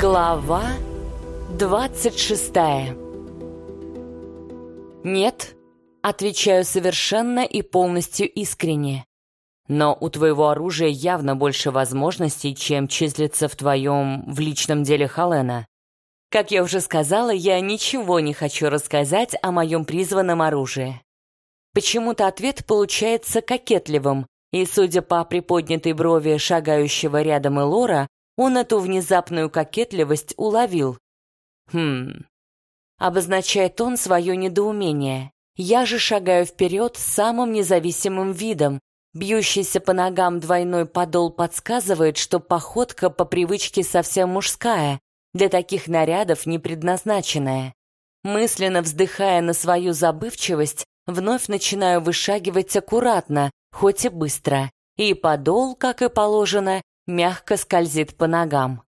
Глава 26 «Нет», — отвечаю совершенно и полностью искренне. «Но у твоего оружия явно больше возможностей, чем числится в твоем в личном деле Халена. Как я уже сказала, я ничего не хочу рассказать о моем призванном оружии». Почему-то ответ получается кокетливым, и, судя по приподнятой брови шагающего рядом Элора, он эту внезапную кокетливость уловил. Хм. Обозначает он свое недоумение. Я же шагаю вперед самым независимым видом. Бьющийся по ногам двойной подол подсказывает, что походка по привычке совсем мужская, для таких нарядов не предназначенная. Мысленно вздыхая на свою забывчивость, вновь начинаю вышагивать аккуратно, хоть и быстро. И подол, как и положено, мягко скользит по ногам.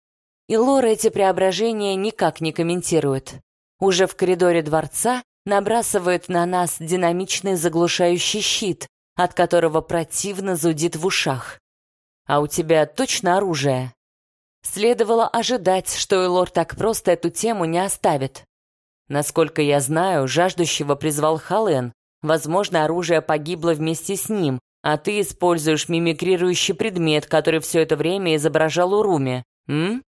И Лора эти преображения никак не комментирует. Уже в коридоре дворца набрасывает на нас динамичный заглушающий щит, от которого противно зудит в ушах. «А у тебя точно оружие?» Следовало ожидать, что Элор так просто эту тему не оставит. Насколько я знаю, жаждущего призвал Хален. Возможно, оружие погибло вместе с ним, а ты используешь мимикрирующий предмет, который все это время изображал Уруми. М?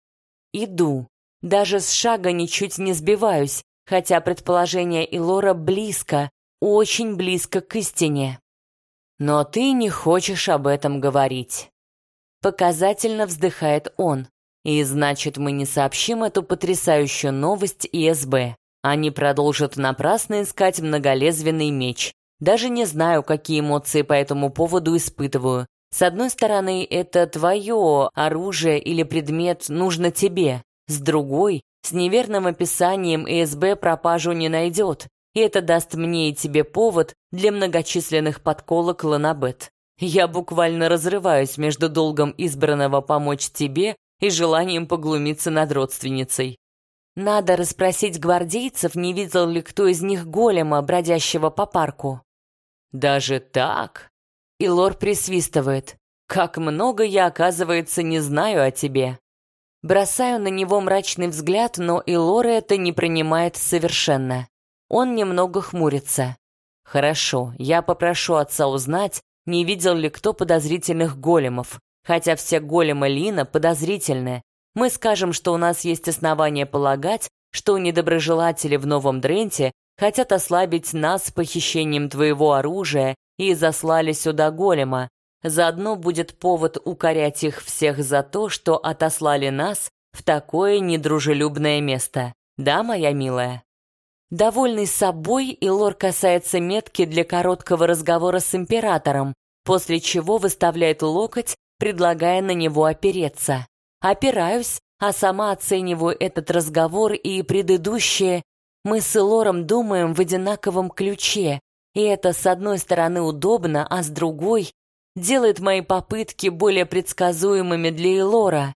Иду. Даже с шага ничуть не сбиваюсь, хотя предположение Илора близко, очень близко к истине. Но ты не хочешь об этом говорить. Показательно вздыхает он. И значит, мы не сообщим эту потрясающую новость ИСБ. Они продолжат напрасно искать многолезвенный меч, даже не знаю, какие эмоции по этому поводу испытываю. С одной стороны, это твое оружие или предмет нужно тебе. С другой, с неверным описанием ИСБ пропажу не найдет. И это даст мне и тебе повод для многочисленных подколок Ланабет. Я буквально разрываюсь между долгом избранного помочь тебе и желанием поглумиться над родственницей. Надо расспросить гвардейцев, не видел ли кто из них голема, бродящего по парку. «Даже так?» И Лор присвистывает. «Как много я, оказывается, не знаю о тебе». Бросаю на него мрачный взгляд, но и Лора это не принимает совершенно. Он немного хмурится. «Хорошо, я попрошу отца узнать, не видел ли кто подозрительных големов, хотя все големы Лина подозрительны. Мы скажем, что у нас есть основания полагать, что недоброжелатели в Новом Дренте хотят ослабить нас похищением твоего оружия и заслали сюда голема. Заодно будет повод укорять их всех за то, что отослали нас в такое недружелюбное место. Да, моя милая?» Довольный собой, Илор касается метки для короткого разговора с императором, после чего выставляет локоть, предлагая на него опереться. Опираюсь, а сама оцениваю этот разговор и предыдущие мы с Элором думаем в одинаковом ключе, и это с одной стороны удобно, а с другой делает мои попытки более предсказуемыми для Элора.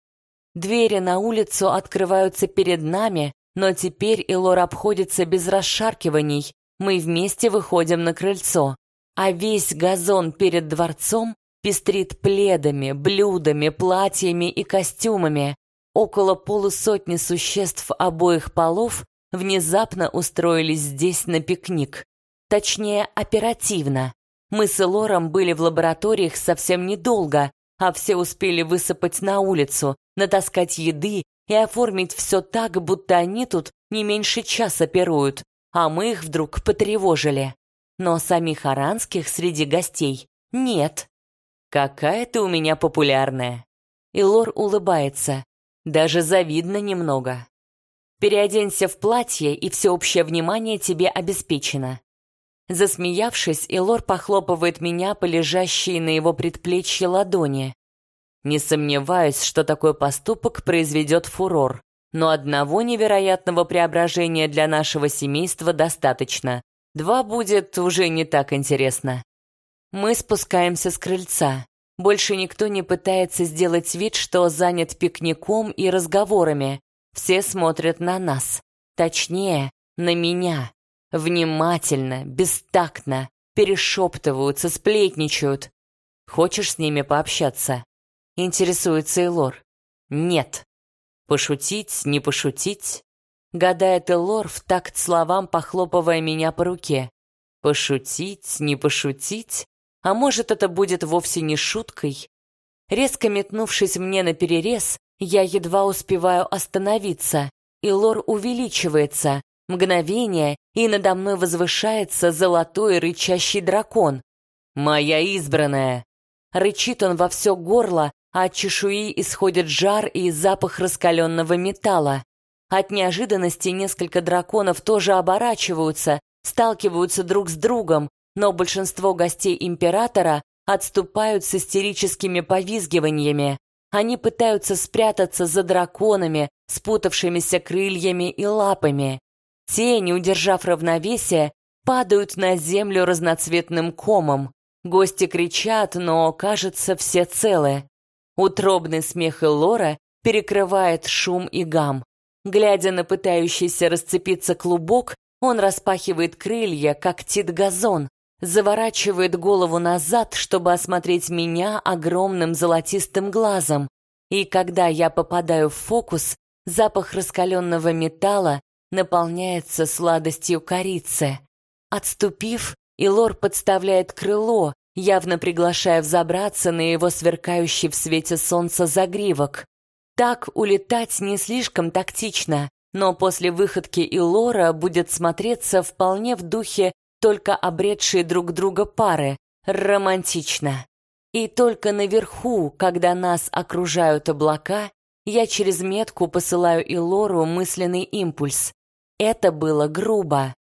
Двери на улицу открываются перед нами, но теперь Элор обходится без расшаркиваний. Мы вместе выходим на крыльцо, а весь газон перед дворцом пестрит пледами, блюдами, платьями и костюмами. Около полусотни существ обоих полов внезапно устроились здесь на пикник. Точнее, оперативно. Мы с Лором были в лабораториях совсем недолго, а все успели высыпать на улицу, натаскать еды и оформить все так, будто они тут не меньше часа оперуют, а мы их вдруг потревожили. Но самих аранских среди гостей нет. Какая ты у меня популярная. И Лор улыбается. Даже завидно немного. Переоденься в платье, и всеобщее внимание тебе обеспечено». Засмеявшись, Илор похлопывает меня по лежащей на его предплечье ладони. Не сомневаюсь, что такой поступок произведет фурор, но одного невероятного преображения для нашего семейства достаточно. Два будет уже не так интересно. Мы спускаемся с крыльца. Больше никто не пытается сделать вид, что занят пикником и разговорами. Все смотрят на нас. Точнее, на меня. Внимательно, бестактно, перешептываются, сплетничают. Хочешь с ними пообщаться? Интересуется Элор. Нет. Пошутить, не пошутить? Гадает Элор в такт словам, похлопывая меня по руке. Пошутить, не пошутить? А может, это будет вовсе не шуткой? Резко метнувшись мне на перерез, я едва успеваю остановиться, и лор увеличивается. Мгновение, и надо мной возвышается золотой рычащий дракон. «Моя избранная!» Рычит он во все горло, а от чешуи исходит жар и запах раскаленного металла. От неожиданности несколько драконов тоже оборачиваются, сталкиваются друг с другом, но большинство гостей императора отступают с истерическими повизгиваниями. Они пытаются спрятаться за драконами, спутавшимися крыльями и лапами. Те, не удержав равновесия, падают на землю разноцветным комом. Гости кричат, но, кажется, все целы. Утробный смех Элора перекрывает шум и гам. Глядя на пытающийся расцепиться клубок, он распахивает крылья, как тит газон, заворачивает голову назад, чтобы осмотреть меня огромным золотистым глазом. И когда я попадаю в фокус, запах раскаленного металла наполняется сладостью корицы. Отступив, Илор подставляет крыло, явно приглашая взобраться на его сверкающий в свете солнца загривок. Так улетать не слишком тактично, но после выходки Илора будет смотреться вполне в духе только обретшие друг друга пары. Романтично. И только наверху, когда нас окружают облака, я через метку посылаю Илору мысленный импульс. Это было грубо.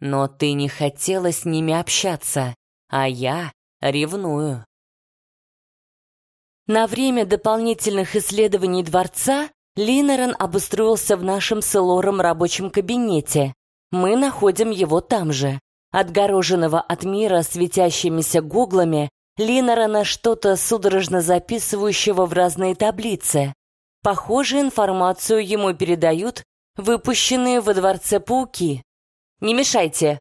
Но ты не хотела с ними общаться, а я ревную. На время дополнительных исследований дворца Линерен обустроился в нашем с Элором рабочем кабинете. Мы находим его там же. Отгороженного от мира светящимися гуглами, Линорена что-то судорожно записывающего в разные таблицы. Похоже, информацию ему передают выпущенные во дворце пауки. «Не мешайте!»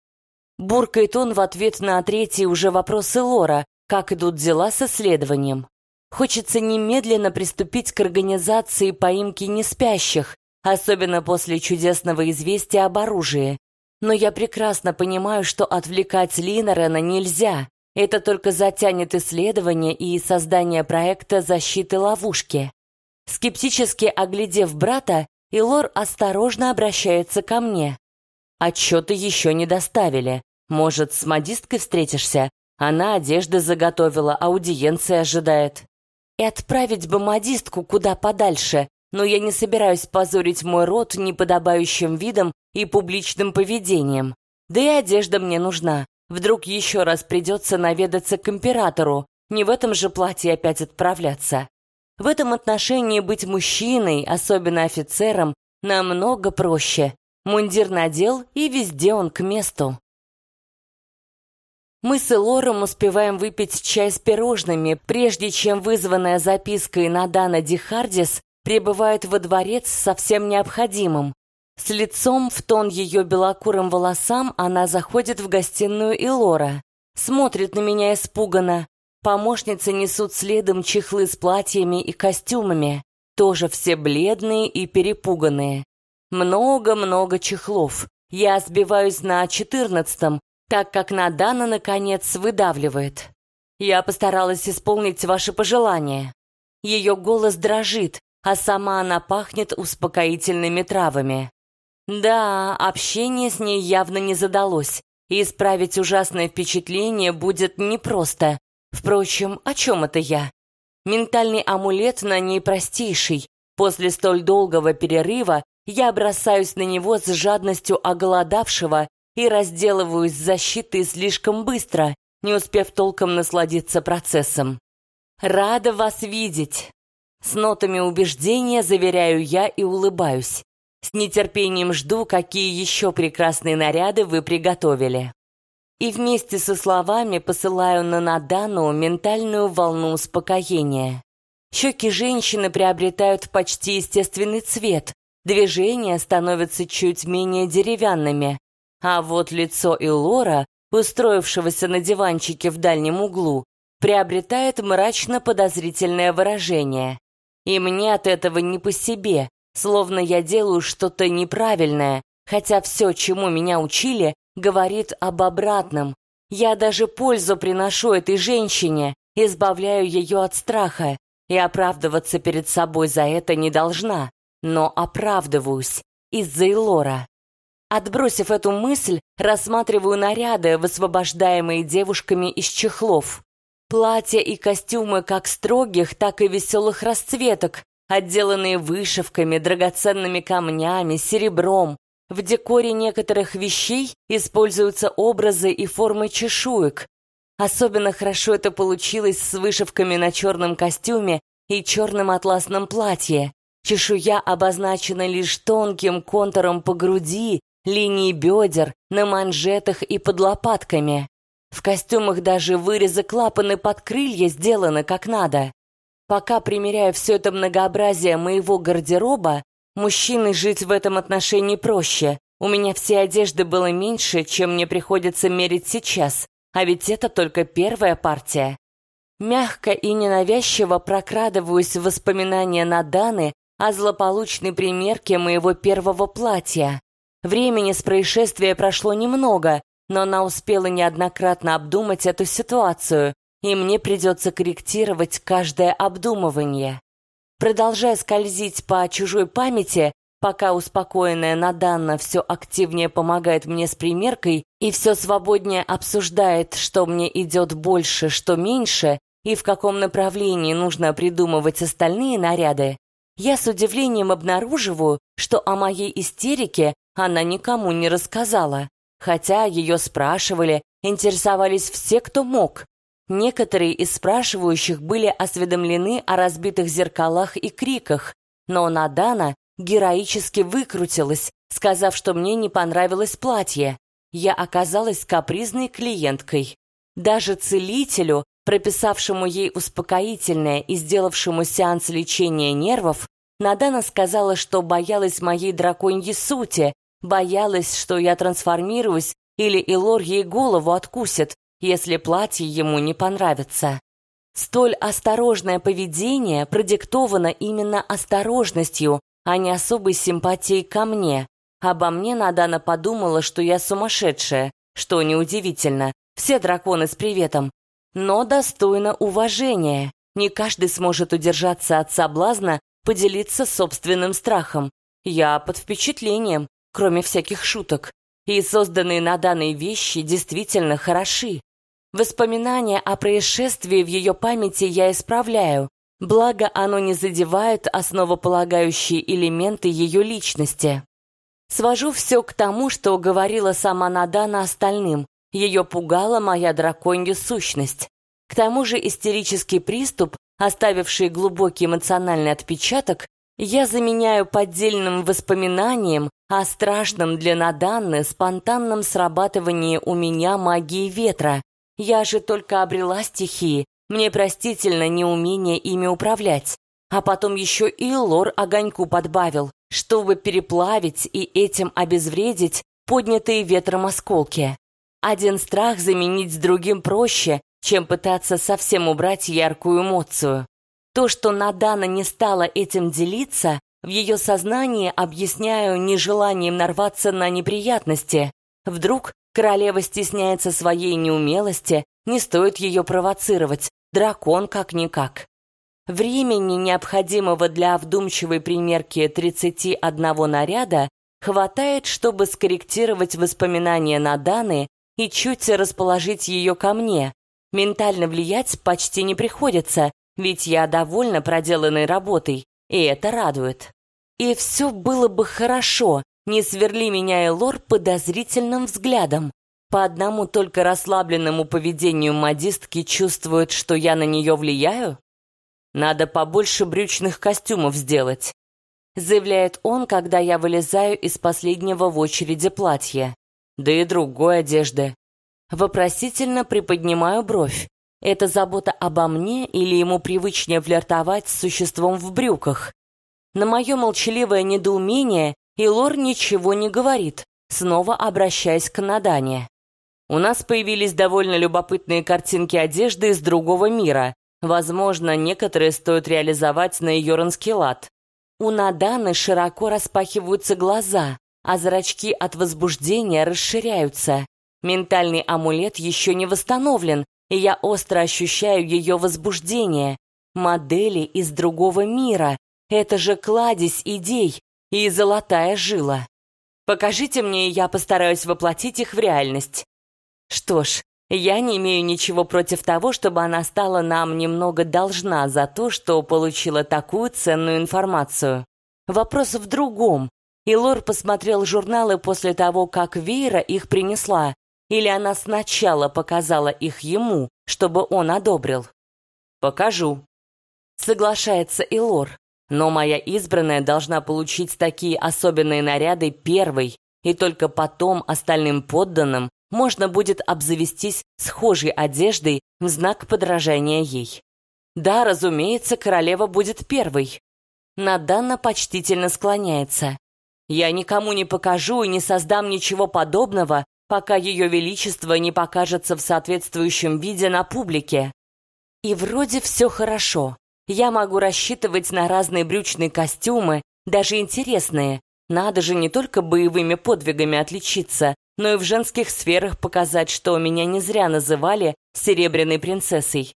Буркает он в ответ на третий уже вопрос Лора, как идут дела с исследованием. Хочется немедленно приступить к организации поимки неспящих, особенно после чудесного известия об оружии. Но я прекрасно понимаю, что отвлекать Линорена нельзя. Это только затянет исследование и создание проекта защиты ловушки. Скептически оглядев брата, Илор осторожно обращается ко мне. Отчеты еще не доставили. Может, с модисткой встретишься? Она одежды заготовила, аудиенция ожидает. И отправить бы модистку куда подальше, но я не собираюсь позорить мой род неподобающим видом и публичным поведением. Да и одежда мне нужна. Вдруг еще раз придется наведаться к императору, не в этом же платье опять отправляться. В этом отношении быть мужчиной, особенно офицером, намного проще. Мундир надел, и везде он к месту. Мы с Элором успеваем выпить чай с пирожными, прежде чем вызванная запиской Надана Дихардис прибывает во дворец со всем необходимым. С лицом в тон ее белокурым волосам она заходит в гостиную Илора. Смотрит на меня испуганно. Помощницы несут следом чехлы с платьями и костюмами. Тоже все бледные и перепуганные. Много-много чехлов. Я сбиваюсь на четырнадцатом, так как Надана, наконец, выдавливает. Я постаралась исполнить ваши пожелания. Ее голос дрожит, а сама она пахнет успокоительными травами. Да, общение с ней явно не задалось, и исправить ужасное впечатление будет непросто. Впрочем, о чем это я? Ментальный амулет на ней простейший. После столь долгого перерыва я бросаюсь на него с жадностью оголодавшего и разделываюсь с защитой слишком быстро, не успев толком насладиться процессом. «Рада вас видеть!» С нотами убеждения заверяю я и улыбаюсь. С нетерпением жду, какие еще прекрасные наряды вы приготовили. И вместе со словами посылаю на Надану ментальную волну успокоения. Щеки женщины приобретают почти естественный цвет, движения становятся чуть менее деревянными, а вот лицо Илора, устроившегося на диванчике в дальнем углу, приобретает мрачно-подозрительное выражение. И мне от этого не по себе, словно я делаю что-то неправильное, хотя все, чему меня учили, говорит об обратном. Я даже пользу приношу этой женщине, избавляю ее от страха, и оправдываться перед собой за это не должна, но оправдываюсь из-за Элора. Отбросив эту мысль, рассматриваю наряды, высвобождаемые девушками из чехлов. Платья и костюмы как строгих, так и веселых расцветок, отделанные вышивками, драгоценными камнями, серебром. В декоре некоторых вещей используются образы и формы чешуек. Особенно хорошо это получилось с вышивками на черном костюме и черном атласном платье. Чешуя обозначена лишь тонким контуром по груди, линии бедер, на манжетах и под лопатками. В костюмах даже вырезы клапаны под крылья сделаны как надо. Пока примеряю все это многообразие моего гардероба, мужчиной жить в этом отношении проще. У меня все одежды было меньше, чем мне приходится мерить сейчас, а ведь это только первая партия. Мягко и ненавязчиво прокрадываюсь в воспоминания на Даны о злополучной примерке моего первого платья. Времени с происшествия прошло немного, но она успела неоднократно обдумать эту ситуацию, и мне придется корректировать каждое обдумывание. Продолжая скользить по чужой памяти, пока успокоенная Наданна все активнее помогает мне с примеркой и все свободнее обсуждает, что мне идет больше, что меньше, и в каком направлении нужно придумывать остальные наряды, я с удивлением обнаруживаю, что о моей истерике она никому не рассказала, хотя ее спрашивали, интересовались все, кто мог. Некоторые из спрашивающих были осведомлены о разбитых зеркалах и криках, но Надана героически выкрутилась, сказав, что мне не понравилось платье. Я оказалась капризной клиенткой. Даже целителю, прописавшему ей успокоительное и сделавшему сеанс лечения нервов, Надана сказала, что боялась моей драконьей сути, Боялась, что я трансформируюсь или Илор ей голову откусит, если платье ему не понравится. Столь осторожное поведение продиктовано именно осторожностью, а не особой симпатией ко мне. Обо мне Надана подумала, что я сумасшедшая, что неудивительно, все драконы с приветом. Но достойно уважения. Не каждый сможет удержаться от соблазна поделиться собственным страхом. Я под впечатлением, кроме всяких шуток, и созданные на данные вещи действительно хороши. Воспоминания о происшествии в ее памяти я исправляю, благо оно не задевает основополагающие элементы ее личности. Свожу все к тому, что говорила сама Надана остальным. Ее пугала моя драконья сущность. К тому же истерический приступ, оставивший глубокий эмоциональный отпечаток, я заменяю поддельным воспоминанием о страшном для Наданны спонтанном срабатывании у меня магии ветра. Я же только обрела стихии, мне простительно неумение ими управлять. А потом еще и лор огоньку подбавил, чтобы переплавить и этим обезвредить поднятые ветром осколки. Один страх заменить с другим проще, чем пытаться совсем убрать яркую эмоцию. То, что Надана не стала этим делиться, в ее сознании объясняю нежеланием нарваться на неприятности. Вдруг королева стесняется своей неумелости, не стоит ее провоцировать, дракон как-никак. Времени, необходимого для вдумчивой примерки 31 наряда, хватает, чтобы скорректировать воспоминания Наданы и чуть расположить ее ко мне. Ментально влиять почти не приходится, ведь я довольна проделанной работой, и это радует. И все было бы хорошо, не сверли меня Элор подозрительным взглядом. По одному только расслабленному поведению модистки чувствует, что я на нее влияю? Надо побольше брючных костюмов сделать, заявляет он, когда я вылезаю из последнего в очереди платья. Да и другой одежды. Вопросительно приподнимаю бровь. Это забота обо мне или ему привычнее флиртовать с существом в брюках? На мое молчаливое недоумение Илор ничего не говорит, снова обращаясь к Надане. У нас появились довольно любопытные картинки одежды из другого мира. Возможно, некоторые стоит реализовать на Йоранский лад. У Наданы широко распахиваются глаза, а зрачки от возбуждения расширяются. Ментальный амулет еще не восстановлен, и я остро ощущаю ее возбуждение. Модели из другого мира. Это же кладезь идей и золотая жила. Покажите мне, и я постараюсь воплотить их в реальность. Что ж, я не имею ничего против того, чтобы она стала нам немного должна за то, что получила такую ценную информацию. Вопрос в другом. И Лор посмотрел журналы после того, как Вейра их принесла, или она сначала показала их ему, чтобы он одобрил? Покажу. Соглашается и Лор. Но моя избранная должна получить такие особенные наряды первой, и только потом остальным подданным можно будет обзавестись схожей одеждой в знак подражания ей. Да, разумеется, королева будет первой. Наданна почтительно склоняется. Я никому не покажу и не создам ничего подобного, пока Ее Величество не покажется в соответствующем виде на публике. И вроде все хорошо. Я могу рассчитывать на разные брючные костюмы, даже интересные. Надо же не только боевыми подвигами отличиться, но и в женских сферах показать, что меня не зря называли «серебряной принцессой».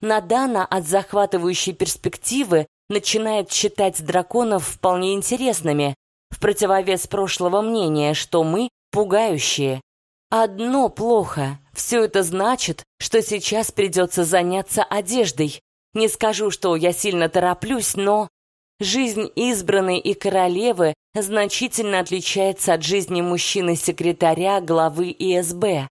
Надана от захватывающей перспективы начинает считать драконов вполне интересными, в противовес прошлого мнения, что мы пугающие. Одно плохо. Все это значит, что сейчас придется заняться одеждой. Не скажу, что я сильно тороплюсь, но... Жизнь избранной и королевы значительно отличается от жизни мужчины-секретаря главы ИСБ.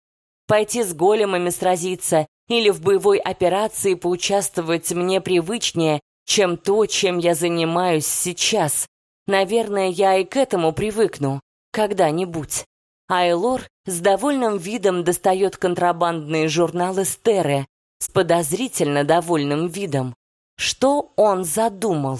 Пойти с големами сразиться или в боевой операции поучаствовать мне привычнее, чем то, чем я занимаюсь сейчас. Наверное, я и к этому привыкну. Когда-нибудь. Айлор с довольным видом достает контрабандные журналы Стеры, с подозрительно довольным видом. Что он задумал?